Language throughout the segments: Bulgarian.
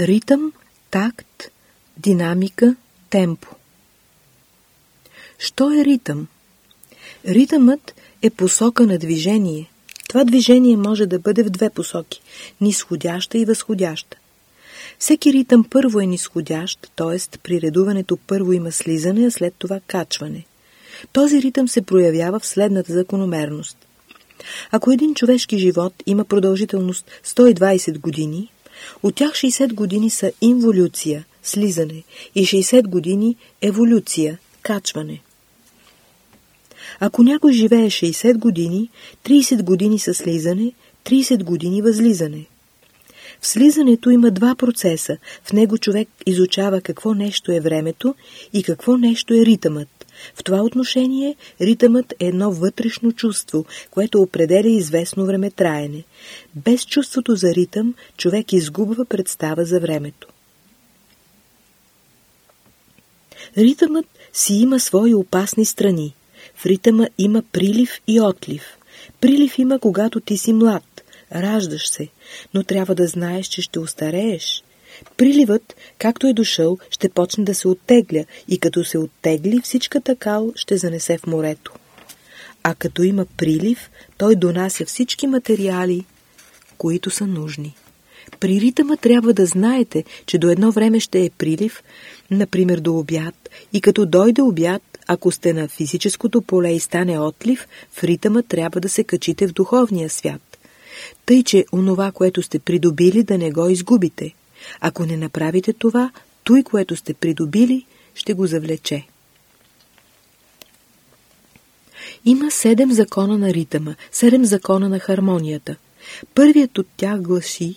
Ритъм, такт, динамика, темпо. Що е ритъм? Ритъмът е посока на движение. Това движение може да бъде в две посоки – нисходяща и възходяща. Всеки ритъм първо е нисходящ, т.е. при редуването първо има слизане, а след това качване. Този ритъм се проявява в следната закономерност. Ако един човешки живот има продължителност 120 години, от тях 60 години са инволюция, слизане и 60 години еволюция, качване. Ако някой живее 60 години, 30 години са слизане, 30 години възлизане. В слизането има два процеса. В него човек изучава какво нещо е времето и какво нещо е ритъмът. В това отношение ритъмът е едно вътрешно чувство, което определя известно време траене. Без чувството за ритъм човек изгубва представа за времето. Ритъмът си има свои опасни страни. В ритъма има прилив и отлив. Прилив има, когато ти си млад, раждаш се, но трябва да знаеш, че ще остарееш. Приливът, както е дошъл, ще почне да се оттегля и като се оттегли, всичката кал ще занесе в морето. А като има прилив, той донася всички материали, които са нужни. При ритъма трябва да знаете, че до едно време ще е прилив, например до обяд, и като дойде обяд, ако сте на физическото поле и стане отлив, в ритъма трябва да се качите в духовния свят. Тъй, че онова, което сте придобили, да не го изгубите. Ако не направите това, той, което сте придобили, ще го завлече. Има седем закона на ритъма, седем закона на хармонията. Първият от тях гласи,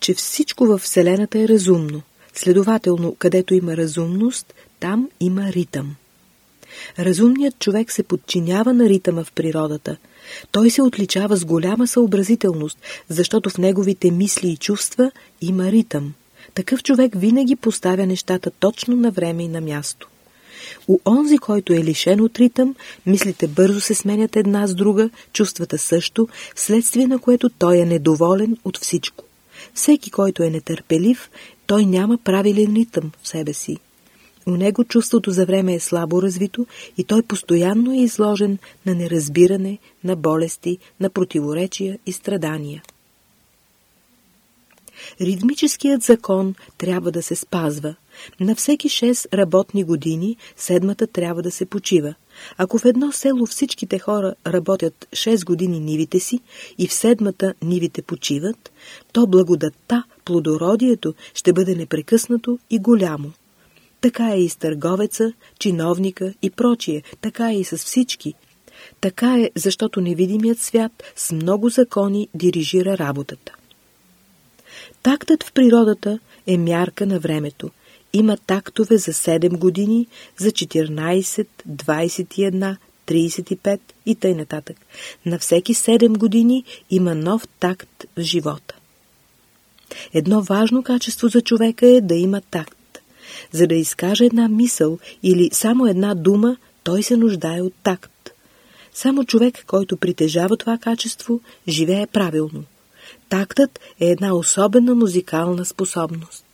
че всичко във Вселената е разумно. Следователно, където има разумност, там има ритъм. Разумният човек се подчинява на ритъма в природата. Той се отличава с голяма съобразителност, защото в неговите мисли и чувства има ритъм. Такъв човек винаги поставя нещата точно на време и на място. У онзи, който е лишен от ритъм, мислите бързо се сменят една с друга, чувствата също, вследствие на което той е недоволен от всичко. Всеки, който е нетърпелив, той няма правилен ритъм в себе си. У него чувството за време е слабо развито и той постоянно е изложен на неразбиране, на болести, на противоречия и страдания. Ритмическият закон трябва да се спазва. На всеки 6 работни години седмата трябва да се почива. Ако в едно село всичките хора работят 6 години нивите си и в седмата нивите почиват, то благодатта, плодородието ще бъде непрекъснато и голямо. Така е и с търговеца, чиновника и прочие, така е и с всички. Така е, защото невидимият свят с много закони дирижира работата. Тактът в природата е мярка на времето. Има тактове за 7 години, за 14, 21, 35 и т.н. нататък. На всеки 7 години има нов такт в живота. Едно важно качество за човека е да има такт. За да изкаже една мисъл или само една дума, той се нуждае от такт. Само човек, който притежава това качество, живее правилно. Тактът е една особена музикална способност.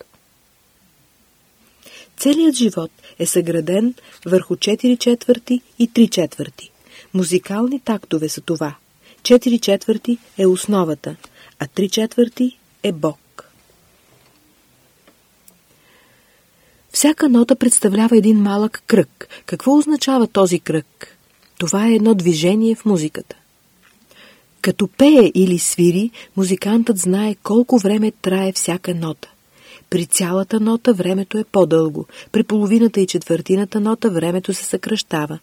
Целият живот е съграден върху 4 четвърти и 3 четвърти. Музикални тактове са това. 4 четвърти е основата, а 3 четвърти е Бог. Всяка нота представлява един малък кръг. Какво означава този кръг? Това е едно движение в музиката. Като пее или свири, музикантът знае колко време трае всяка нота. При цялата нота времето е по-дълго, при половината и четвъртината нота времето се съкръщава.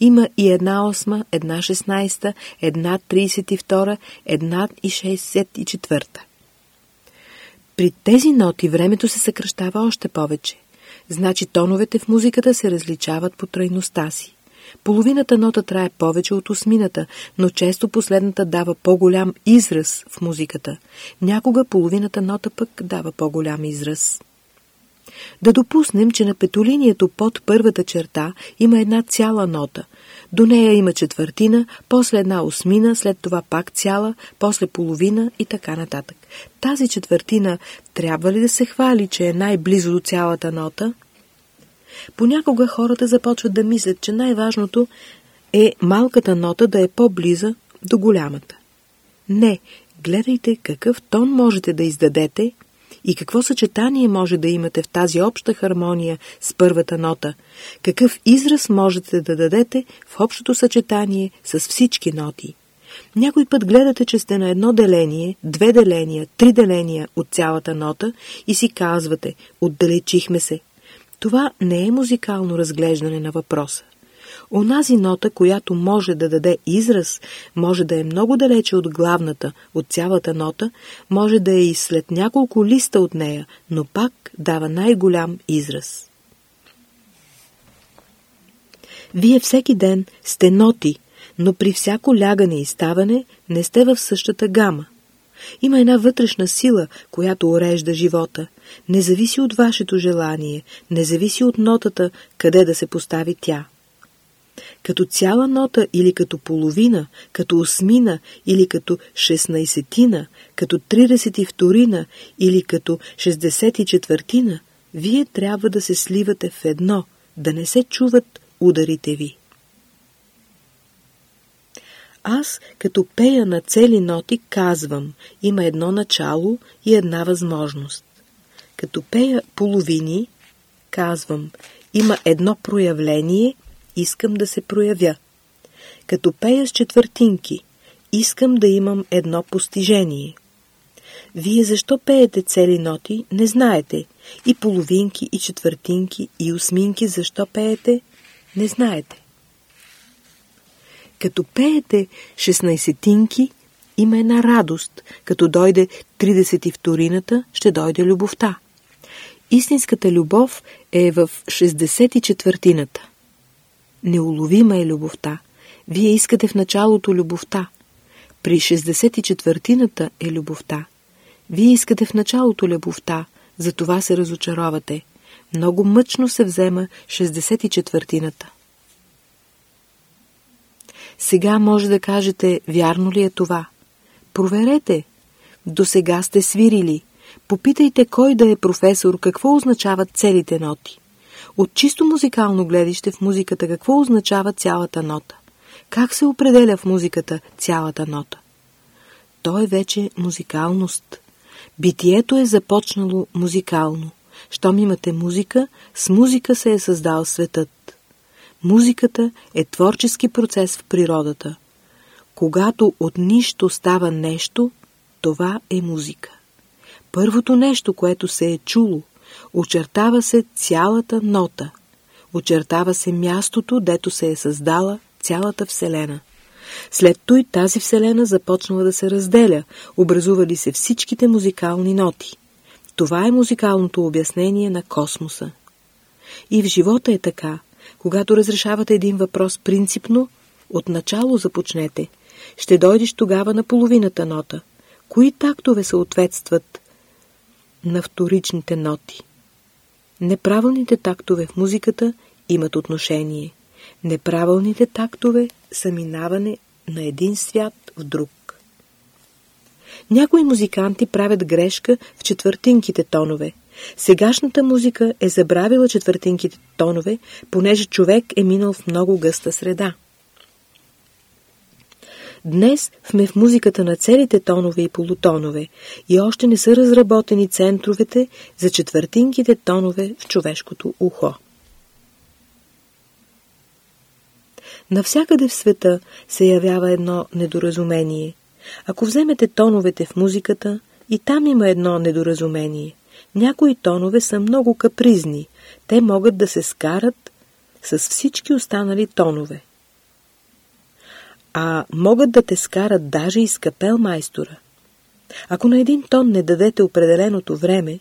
Има и една осма, една шестнайста, една тридесет и втора, една и шестдесет и четвърта. При тези ноти времето се съкръщава още повече. Значи тоновете в музиката се различават по трайността си. Половината нота трае повече от осмината, но често последната дава по-голям израз в музиката. Някога половината нота пък дава по-голям израз. Да допуснем, че на петолинието под първата черта има една цяла нота. До нея има четвъртина, после една осмина, след това пак цяла, после половина и така нататък. Тази четвъртина трябва ли да се хвали, че е най-близо до цялата нота? Понякога хората започват да мислят, че най-важното е малката нота да е по-близа до голямата. Не, гледайте какъв тон можете да издадете и какво съчетание може да имате в тази обща хармония с първата нота, какъв израз можете да дадете в общото съчетание с всички ноти. Някой път гледате, че сте на едно деление, две деления, три деления от цялата нота и си казвате «отдалечихме се». Това не е музикално разглеждане на въпроса. Онази нота, която може да даде израз, може да е много далече от главната, от цялата нота, може да е и след няколко листа от нея, но пак дава най-голям израз. Вие всеки ден сте ноти, но при всяко лягане и ставане не сте в същата гама. Има една вътрешна сила, която урежда живота. Не зависи от вашето желание, не зависи от нотата, къде да се постави тя като цяла нота или като половина, като осмина или като шестнайсетина, като тридесет и вторина или като шестдесет и четвъртина, вие трябва да се сливате в едно, да не се чуват ударите ви. Аз, като пея на цели ноти, казвам, има едно начало и една възможност. Като пея половини, казвам, има едно проявление искам да се проявя. Като пея с четвъртинки, искам да имам едно постижение. Вие защо пеете цели ноти, не знаете. И половинки, и четвъртинки, и осминки защо пеете, не знаете. Като пеете 16-тинки, има една радост. Като дойде 32-рината, ще дойде любовта. Истинската любов е в 64-тината. Неуловима е любовта. Вие искате в началото любовта. При 64-тината е любовта. Вие искате в началото любовта, затова се разочаровате. Много мъчно се взема 64-тината. Сега може да кажете, вярно ли е това? Проверете. До сега сте свирили. Попитайте кой да е професор, какво означават целите ноти. От чисто музикално гледище в музиката какво означава цялата нота? Как се определя в музиката цялата нота? То е вече музикалност. Битието е започнало музикално. Щом имате музика, с музика се е създал светът. Музиката е творчески процес в природата. Когато от нищо става нещо, това е музика. Първото нещо, което се е чуло – Очертава се цялата нота. Очертава се мястото, дето се е създала цялата Вселена. След той тази Вселена започнала да се разделя, образували се всичките музикални ноти. Това е музикалното обяснение на космоса. И в живота е така. Когато разрешавате един въпрос принципно, отначало започнете. Ще дойдеш тогава на половината нота. Кои тактове съответстват на вторичните ноти? Неправилните тактове в музиката имат отношение. Неправилните тактове са минаване на един свят в друг. Някои музиканти правят грешка в четвъртинките тонове. Сегашната музика е забравила четвъртинките тонове, понеже човек е минал в много гъста среда. Днес сме в музиката на целите тонове и полутонове и още не са разработени центровете за четвъртинките тонове в човешкото ухо. Навсякъде в света се явява едно недоразумение. Ако вземете тоновете в музиката, и там има едно недоразумение. Някои тонове са много капризни. Те могат да се скарат с всички останали тонове а могат да те скарат даже и с капел майстора. Ако на един тон не дадете определеното време,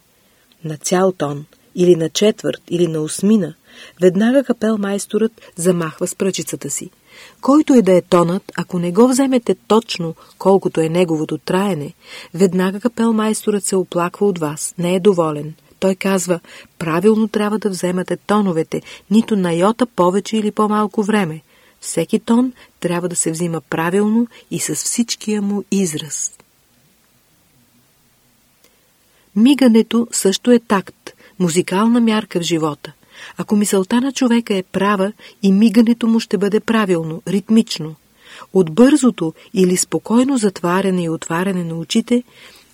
на цял тон, или на четвърт, или на осмина, веднага капел майсторът замахва с пръчицата си. Който е да е тонът, ако не го вземете точно, колкото е неговото траене, веднага капел майсторът се оплаква от вас, не е доволен. Той казва, правилно трябва да вземате тоновете, нито на йота повече или по-малко време. Всеки тон трябва да се взима правилно и с всичкия му израз. Мигането също е такт, музикална мярка в живота. Ако мисълта на човека е права, и мигането му ще бъде правилно, ритмично. От бързото или спокойно затваряне и отваряне на очите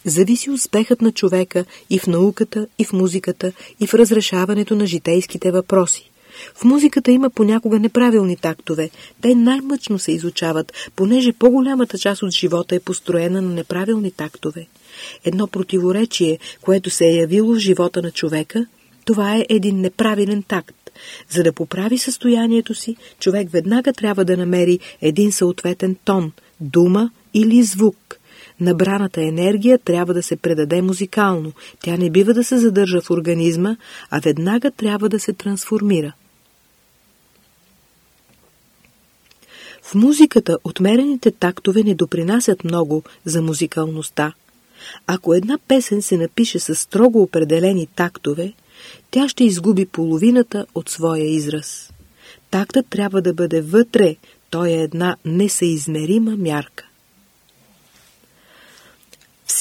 зависи успехът на човека и в науката, и в музиката, и в разрешаването на житейските въпроси. В музиката има понякога неправилни тактове. Те най-мъчно се изучават, понеже по-голямата част от живота е построена на неправилни тактове. Едно противоречие, което се е явило в живота на човека, това е един неправилен такт. За да поправи състоянието си, човек веднага трябва да намери един съответен тон, дума или звук. Набраната енергия трябва да се предаде музикално. Тя не бива да се задържа в организма, а веднага трябва да се трансформира. В музиката отмерените тактове не допринасят много за музикалността. Ако една песен се напише с строго определени тактове, тя ще изгуби половината от своя израз. Тактът трябва да бъде вътре, той е една несъизмерима мярка.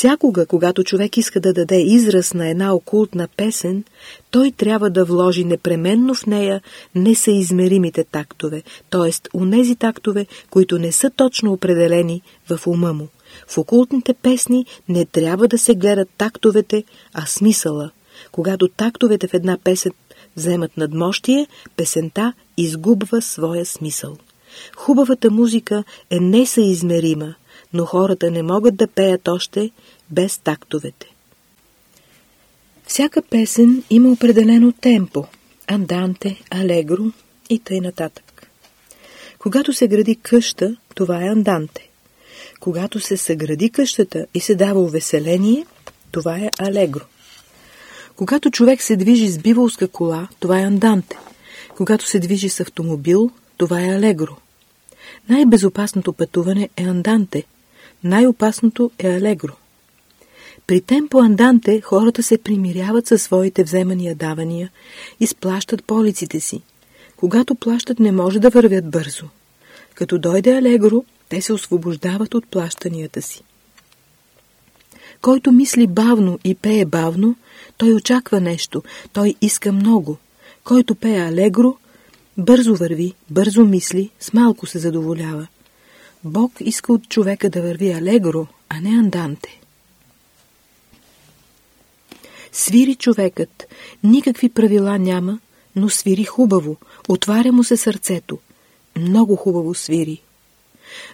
Всякога, когато човек иска да даде израз на една окултна песен, той трябва да вложи непременно в нея несъизмеримите тактове, т.е. унези тактове, които не са точно определени в ума му. В окултните песни не трябва да се гледат тактовете, а смисъла. Когато тактовете в една песен вземат надмощие, песента изгубва своя смисъл. Хубавата музика е несъизмерима, но хората не могат да пеят още без тактовете. Всяка песен има определено темпо – анданте, алегро и т.н. нататък. Когато се гради къща, това е анданте. Когато се съгради къщата и се дава увеселение, това е алегро. Когато човек се движи с биволска кола, това е анданте. Когато се движи с автомобил, това е алегро. Най-безопасното пътуване е анданте. Най-опасното е алегро. При темпо анданте хората се примиряват със своите вземания-давания, изплащат полиците си. Когато плащат, не може да вървят бързо. Като дойде алегро, те се освобождават от плащанията си. Който мисли бавно и пее бавно, той очаква нещо, той иска много. Който пее алегро, бързо върви, бързо мисли, с малко се задоволява. Бог иска от човека да върви алегро, а не анданте. Свири човекът, никакви правила няма, но свири хубаво, отваря му се сърцето. Много хубаво свири.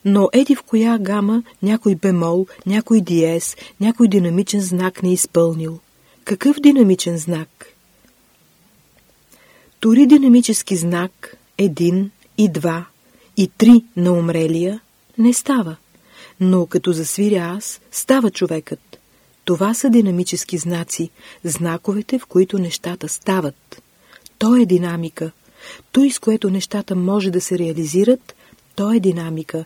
Но еди в коя гама някой бемол, някой диез, някой динамичен знак не изпълнил. Какъв динамичен знак? Тори динамически знак, един и два и три на умрелия, не става. Но като засвиря аз, става човекът. Това са динамически знаци, знаковете, в които нещата стават. То е динамика. Той, с което нещата може да се реализират, то е динамика.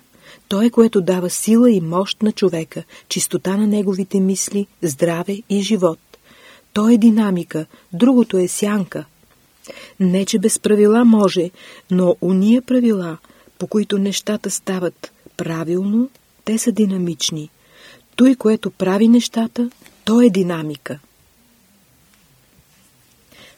То е, което дава сила и мощ на човека, чистота на неговите мисли, здраве и живот. То е динамика, другото е сянка. Не, че без правила може, но уния правила, по които нещата стават правилно, те са динамични. Той, което прави нещата, то е динамика.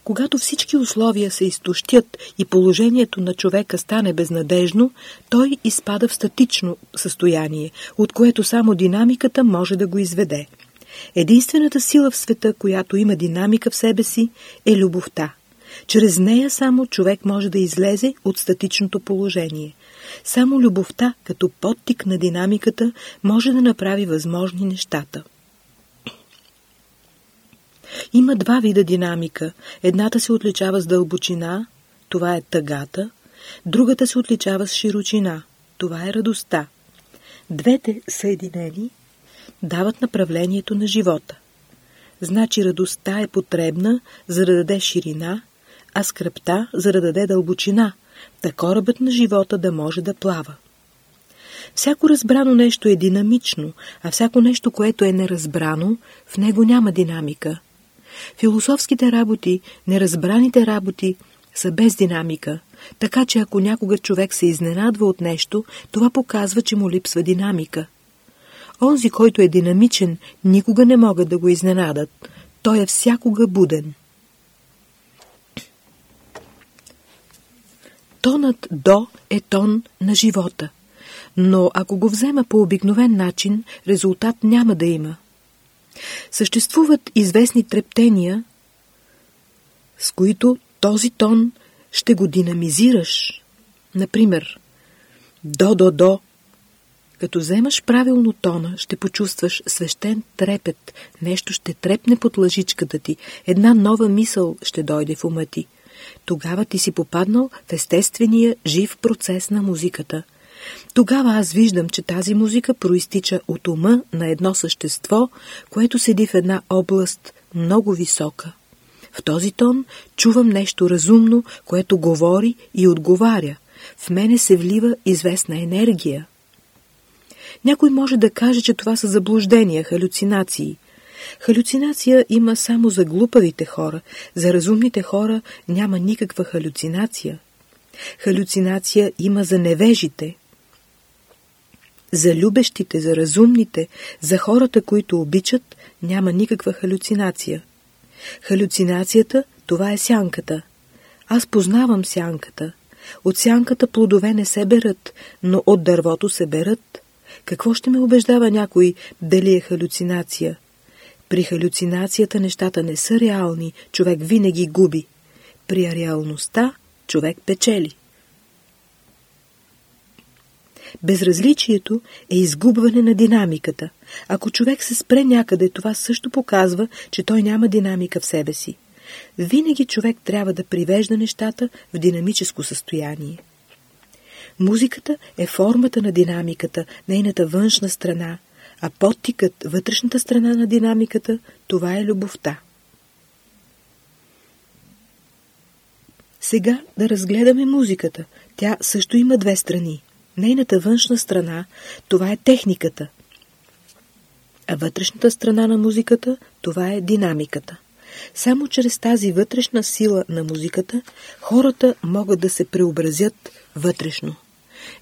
Когато всички условия се изтощят и положението на човека стане безнадежно, той изпада в статично състояние, от което само динамиката може да го изведе. Единствената сила в света, която има динамика в себе си, е любовта. Чрез нея само човек може да излезе от статичното положение. Само любовта, като подтик на динамиката, може да направи възможни нещата. Има два вида динамика. Едната се отличава с дълбочина, това е тъгата, другата се отличава с широчина, това е радостта. Двете съединени дават направлението на живота. Значи радостта е потребна, за да даде ширина, а скръпта, за да даде дълбочина, та корабът на живота да може да плава. Всяко разбрано нещо е динамично, а всяко нещо, което е неразбрано, в него няма динамика – Философските работи, неразбраните работи са без динамика. така че ако някога човек се изненадва от нещо, това показва, че му липсва динамика. Онзи, който е динамичен, никога не могат да го изненадат. Той е всякога буден. Тонът до е тон на живота. Но ако го взема по обикновен начин, резултат няма да има. Съществуват известни трептения, с които този тон ще го динамизираш. Например, до-до-до. Като вземаш правилно тона, ще почувстваш свещен трепет, нещо ще трепне под лъжичката ти, една нова мисъл ще дойде в ума ти. Тогава ти си попаднал в естествения жив процес на музиката. Тогава аз виждам, че тази музика проистича от ума на едно същество, което седи в една област много висока. В този тон чувам нещо разумно, което говори и отговаря. В мене се влива известна енергия. Някой може да каже, че това са заблуждения, халюцинации. Халюцинация има само за глупавите хора, за разумните хора няма никаква халюцинация. Халюцинация има за невежите. За любещите, за разумните, за хората, които обичат, няма никаква халюцинация. Халюцинацията – това е сянката. Аз познавам сянката. От сянката плодове не се берат, но от дървото се берат. Какво ще ме убеждава някой дали е халюцинация? При халюцинацията нещата не са реални, човек винаги губи. При реалността човек печели. Безразличието е изгубване на динамиката. Ако човек се спре някъде, това също показва, че той няма динамика в себе си. Винаги човек трябва да привежда нещата в динамическо състояние. Музиката е формата на динамиката, нейната външна страна, а подтикът, вътрешната страна на динамиката, това е любовта. Сега да разгледаме музиката. Тя също има две страни. Нейната външна страна, това е техниката. А вътрешната страна на музиката, това е динамиката. Само чрез тази вътрешна сила на музиката, хората могат да се преобразят вътрешно.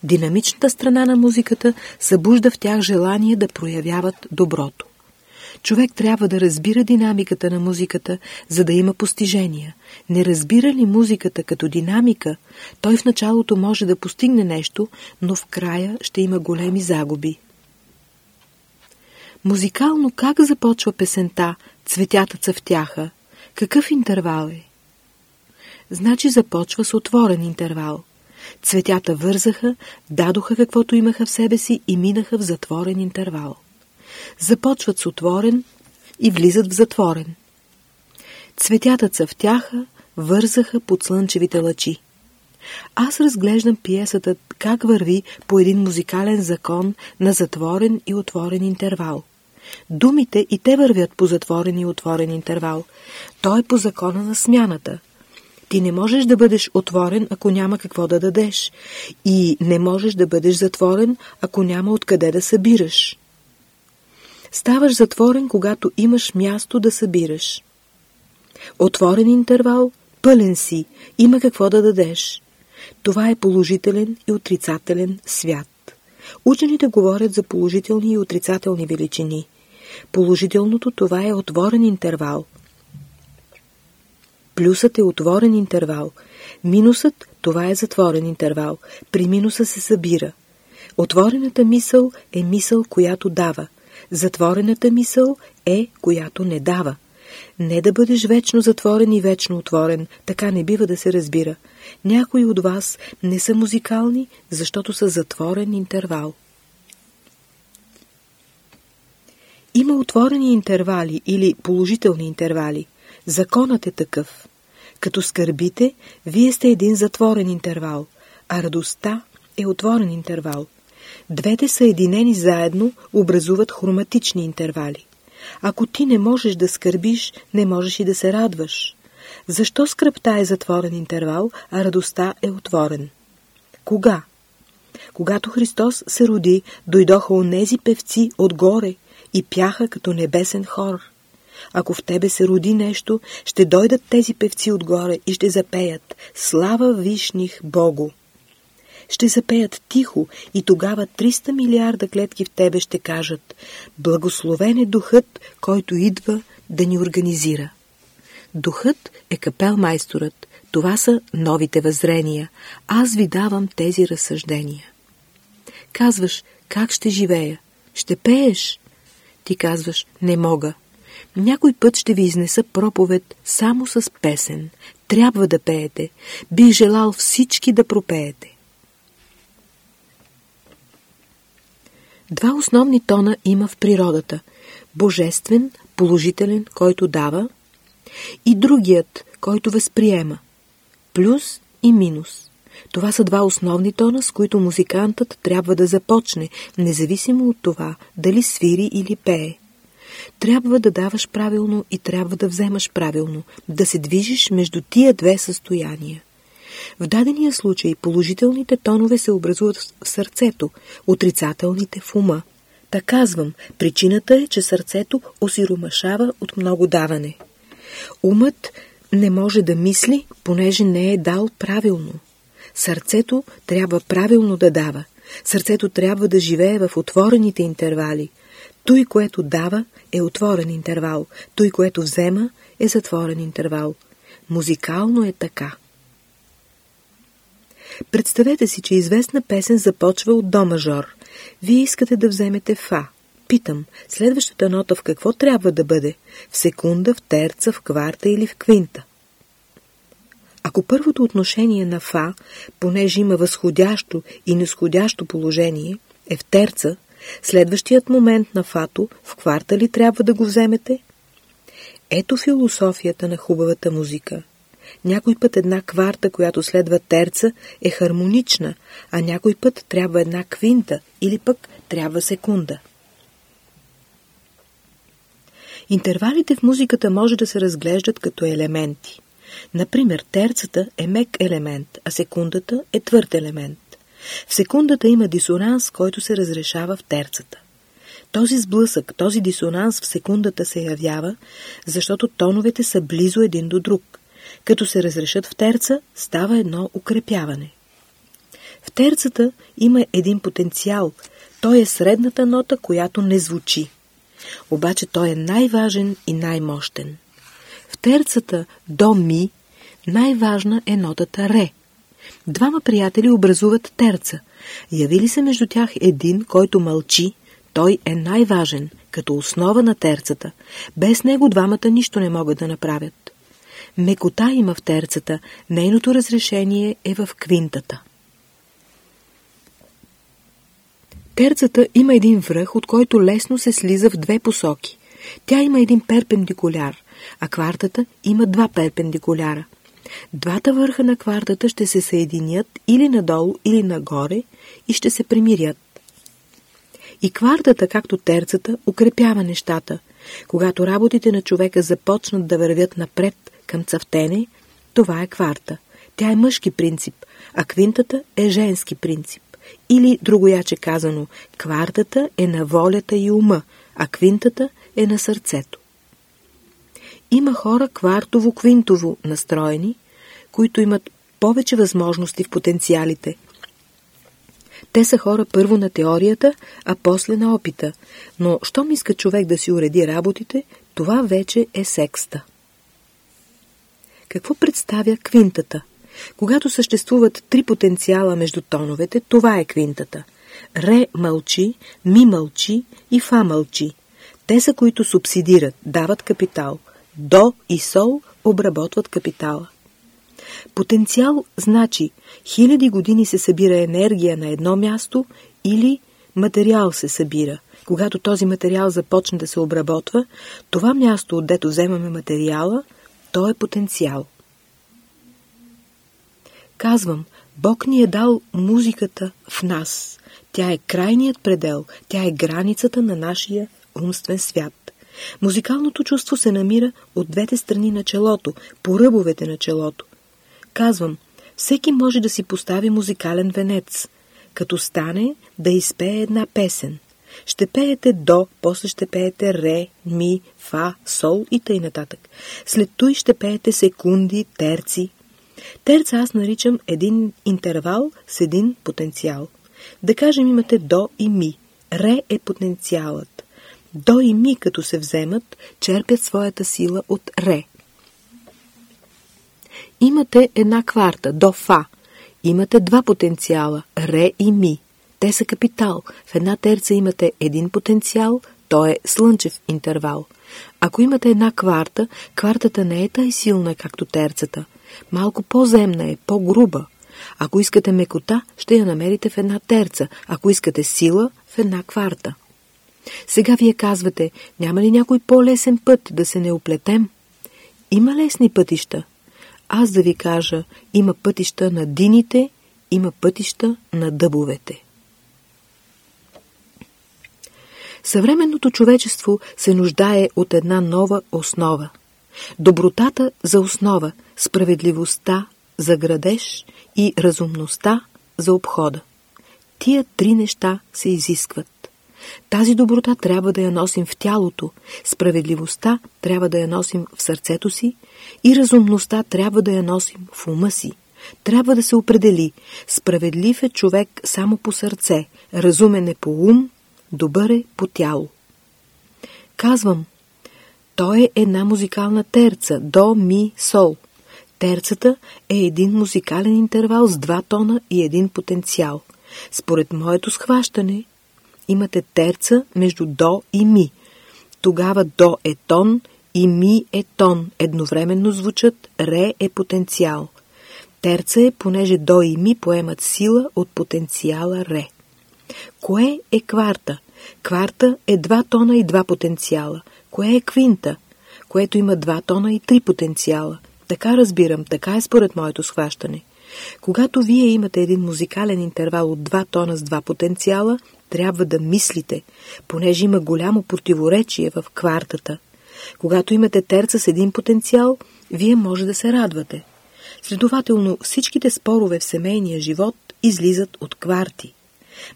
Динамичната страна на музиката събужда в тях желание да проявяват доброто. Човек трябва да разбира динамиката на музиката, за да има постижения. Не разбира ли музиката като динамика, той в началото може да постигне нещо, но в края ще има големи загуби. Музикално как започва песента «Цветята цъфтяха»? Какъв интервал е? Значи започва с отворен интервал. Цветята вързаха, дадоха каквото имаха в себе си и минаха в затворен интервал започват с отворен и влизат в затворен. Цветята цъфтяха, вързаха под слънчевите лъчи. Аз разглеждам пиесата как върви по един музикален закон на затворен и отворен интервал. Думите и те вървят по затворен и отворен интервал. Той е по закона на смяната. Ти не можеш да бъдеш отворен, ако няма какво да дадеш. И не можеш да бъдеш затворен, ако няма откъде да събираш. Ставаш затворен, когато имаш място да събираш. Отворен интервал, пълен си, има какво да дадеш. Това е положителен и отрицателен свят. Учените говорят за положителни и отрицателни величини. Положителното това е отворен интервал. Плюсът е отворен интервал. Минусът това е затворен интервал. При минуса се събира. Отворената мисъл е мисъл, която дава – Затворената мисъл е, която не дава. Не да бъдеш вечно затворен и вечно отворен, така не бива да се разбира. Някои от вас не са музикални, защото са затворен интервал. Има отворени интервали или положителни интервали. Законът е такъв. Като скърбите, вие сте един затворен интервал, а радостта е отворен интервал – Двете съединени заедно образуват хроматични интервали. Ако ти не можеш да скърбиш, не можеш и да се радваш. Защо скръпта е затворен интервал, а радостта е отворен? Кога? Когато Христос се роди, дойдоха онези певци отгоре и пяха като небесен хор. Ако в тебе се роди нещо, ще дойдат тези певци отгоре и ще запеят «Слава Вишних Богу!» Ще запеят тихо и тогава 300 милиарда клетки в тебе ще кажат «Благословен е духът, който идва да ни организира». Духът е капелмайсторът. Това са новите въззрения. Аз ви давам тези разсъждения. Казваш, как ще живея? Ще пееш? Ти казваш, не мога. Някой път ще ви изнеса проповед само с песен. Трябва да пеете. Бих желал всички да пропеете. Два основни тона има в природата. Божествен, положителен, който дава, и другият, който възприема. Плюс и минус. Това са два основни тона, с които музикантът трябва да започне, независимо от това дали свири или пее. Трябва да даваш правилно и трябва да вземаш правилно, да се движиш между тия две състояния. В дадения случай положителните тонове се образуват в сърцето, отрицателните в ума. Та казвам, причината е, че сърцето осиромашава от много даване. Умът не може да мисли, понеже не е дал правилно. Сърцето трябва правилно да дава. Сърцето трябва да живее в отворените интервали. Той, което дава, е отворен интервал. Той, което взема, е затворен интервал. Музикално е така. Представете си, че известна песен започва от до мажор. Вие искате да вземете фа. Питам, следващата нота в какво трябва да бъде? В секунда, в терца, в кварта или в квинта? Ако първото отношение на фа, понеже има възходящо и нисходящо положение, е в терца, следващият момент на фато в кварта ли трябва да го вземете? Ето философията на хубавата музика. Някой път една кварта, която следва терца, е хармонична, а някой път трябва една квинта или пък трябва секунда. Интервалите в музиката може да се разглеждат като елементи. Например, терцата е мек елемент, а секундата е твърд елемент. В секундата има дисонанс, който се разрешава в терцата. Този сблъсък, този дисонанс в секундата се явява, защото тоновете са близо един до друг. Като се разрешат в терца, става едно укрепяване. В терцата има един потенциал. Той е средната нота, която не звучи. Обаче той е най-важен и най-мощен. В терцата до ми най-важна е нотата ре. Двама приятели образуват терца. Яви ли се между тях един, който мълчи, той е най-важен, като основа на терцата. Без него двамата нищо не могат да направят. Мекота има в терцата, нейното разрешение е в квинтата. Терцата има един връх, от който лесно се слиза в две посоки. Тя има един перпендикуляр, а квартата има два перпендикуляра. Двата върха на квартата ще се съединят или надолу, или нагоре и ще се примирят. И квартата, както терцата, укрепява нещата. Когато работите на човека започнат да вървят напред към цъфтене, това е кварта. Тя е мъжки принцип, а квинтата е женски принцип. Или, другояче казано, квартата е на волята и ума, а квинтата е на сърцето. Има хора квартово-квинтово настроени, които имат повече възможности в потенциалите. Те са хора първо на теорията, а после на опита, но щом иска човек да си уреди работите, това вече е секста. Какво представя квинтата? Когато съществуват три потенциала между тоновете, това е квинтата. Ре мълчи, ми мълчи и фа мълчи. Те са които субсидират, дават капитал. До и сол обработват капитала. Потенциал значи хиляди години се събира енергия на едно място или материал се събира. Когато този материал започне да се обработва, това място, отдето вземаме материала, то е потенциал. Казвам, Бог ни е дал музиката в нас. Тя е крайният предел, тя е границата на нашия умствен свят. Музикалното чувство се намира от двете страни на челото, по ръбовете на челото. Казвам, всеки може да си постави музикален венец, като стане да изпее една песен. Ще пеете до, после ще пеете ре, ми, фа, сол и тъй нататък. След той ще пеете секунди, терци. Терца аз наричам един интервал с един потенциал. Да кажем имате до и ми. Ре е потенциалът. До и ми, като се вземат, черпят своята сила от ре. Имате една кварта, до фа. Имате два потенциала, ре и ми. Те са капитал. В една терца имате един потенциал, то е слънчев интервал. Ако имате една кварта, квартата не е тай силна, както терцата. Малко по-земна е, по-груба. Ако искате мекота, ще я намерите в една терца. Ако искате сила, в една кварта. Сега вие казвате, няма ли някой по-лесен път да се не оплетем? Има лесни пътища. Аз да ви кажа, има пътища на дините, има пътища на дъбовете. Съвременното човечество се нуждае от една нова основа. Добротата за основа, справедливостта за градеж и разумността за обхода. Тия три неща се изискват. Тази доброта трябва да я носим в тялото, справедливостта трябва да я носим в сърцето си и разумността трябва да я носим в ума си. Трябва да се определи, справедлив е човек само по сърце, разумен е по ум, добър е по тяло. Казвам, той е една музикална терца, до, ми, сол. Терцата е един музикален интервал с два тона и един потенциал. Според моето схващане, имате терца между до и ми. Тогава до е тон и ми е тон. Едновременно звучат ре е потенциал. Терца е, понеже до и ми поемат сила от потенциала ре. Кое е кварта? Кварта е два тона и два потенциала. Кое е квинта? Което има два тона и три потенциала. Така разбирам, така е според моето схващане. Когато вие имате един музикален интервал от два тона с два потенциала, трябва да мислите, понеже има голямо противоречие в квартата. Когато имате терца с един потенциал, вие може да се радвате. Следователно, всичките спорове в семейния живот излизат от кварти.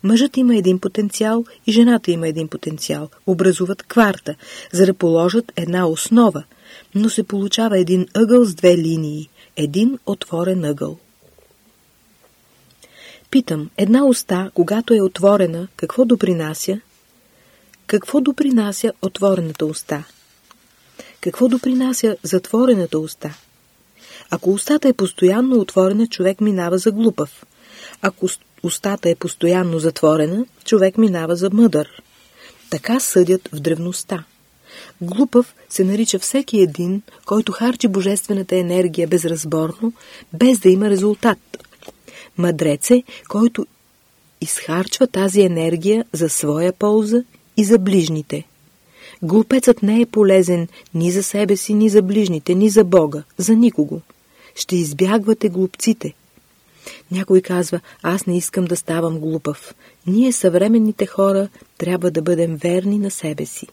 Мъжът има един потенциал и жената има един потенциал. Образуват кварта, за да положат една основа, но се получава един ъгъл с две линии, един отворен ъгъл. Питам, една уста, когато е отворена, какво допринася? Какво допринася отворената уста? Какво допринася затворената уста? Ако устата е постоянно отворена, човек минава за глупав. Ако устата е постоянно затворена, човек минава за мъдър. Така съдят в древността. Глупав се нарича всеки един, който харчи божествената енергия безразборно, без да има резултат. Мъдрец е, който изхарчва тази енергия за своя полза и за ближните. Глупецът не е полезен ни за себе си, ни за ближните, ни за Бога, за никого. Ще избягвате глупците. Някой казва, аз не искам да ставам глупав. Ние, съвременните хора, трябва да бъдем верни на себе си.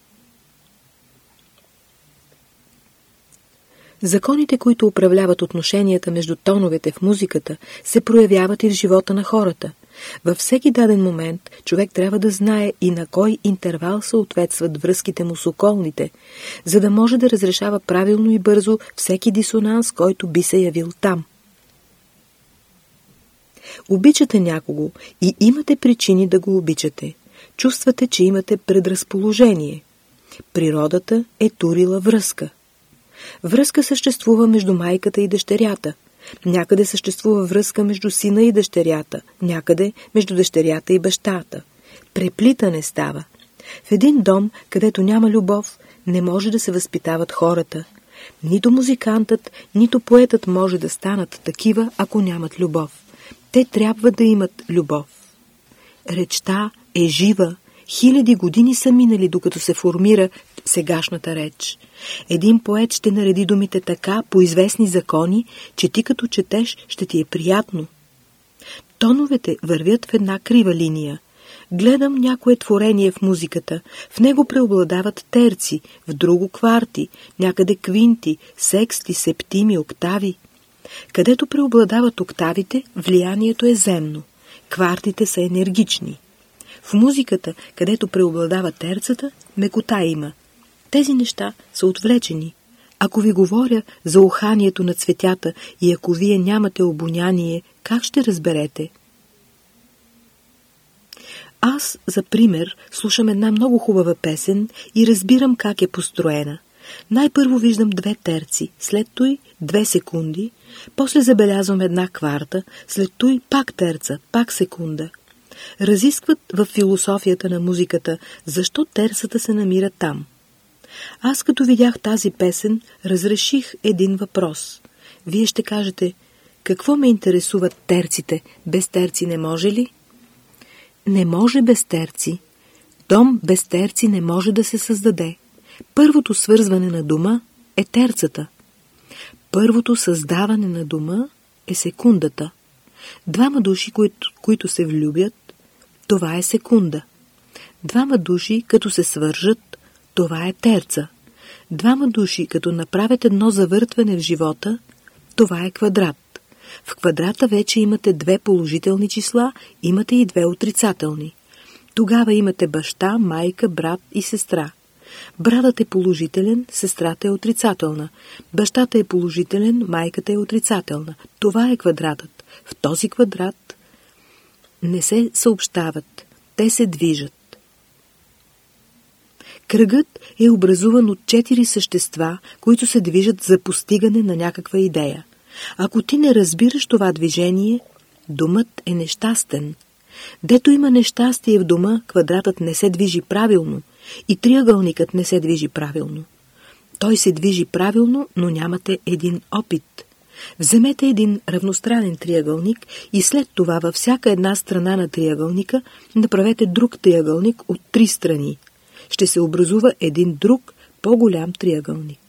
Законите, които управляват отношенията между тоновете в музиката, се проявяват и в живота на хората. Във всеки даден момент човек трябва да знае и на кой интервал съответстват връзките му с околните, за да може да разрешава правилно и бързо всеки дисонанс, който би се явил там. Обичате някого и имате причини да го обичате. Чувствате, че имате предразположение. Природата е турила връзка – Връзка съществува между майката и дъщерята. Някъде съществува връзка между сина и дъщерята, някъде между дъщерята и бащата. Преплитане става. В един дом, където няма любов, не може да се възпитават хората. Нито музикантът, нито поетът може да станат такива, ако нямат любов. Те трябва да имат любов. Речта е жива. Хиляди години са минали, докато се формира сегашната реч. Един поет ще нареди думите така, по известни закони, че ти като четеш ще ти е приятно. Тоновете вървят в една крива линия. Гледам някое творение в музиката. В него преобладават терци, в друго кварти, някъде квинти, сексти, септими, октави. Където преобладават октавите, влиянието е земно. Квартите са енергични. В музиката, където преобладава терцата, мекота има. Тези неща са отвлечени. Ако ви говоря за уханието на цветята и ако вие нямате обоняние, как ще разберете? Аз, за пример, слушам една много хубава песен и разбирам как е построена. Най-първо виждам две терци, след той две секунди, после забелязвам една кварта, след той пак терца, пак секунда. Разискват в философията на музиката, защо терцата се намира там. Аз като видях тази песен, разреших един въпрос. Вие ще кажете, какво ме интересуват терците, без терци не може ли? Не може без терци. Дом без терци не може да се създаде. Първото свързване на дума е терцата. Първото създаване на дума е секундата. Двама души, които, които се влюбят, това е секунда. Двама души, като се свържат, това е терца. Двама души, като направят едно завъртване в живота, това е квадрат. В квадрата вече имате две положителни числа, имате и две отрицателни. Тогава имате баща, майка, брат и сестра. Братът е положителен, сестрата е отрицателна. Бащата е положителен, майката е отрицателна. Това е квадратът. В този квадрат не се съобщават, те се движат. Кръгът е образуван от четири същества, които се движат за постигане на някаква идея. Ако ти не разбираш това движение, думът е нещастен. Дето има нещастие в дома, квадратът не се движи правилно и триъгълникът не се движи правилно. Той се движи правилно, но нямате един опит. Вземете един равностранен триъгълник и след това във всяка една страна на триъгълника направете друг триъгълник от три страни. Ще се образува един друг, по-голям триъгълник.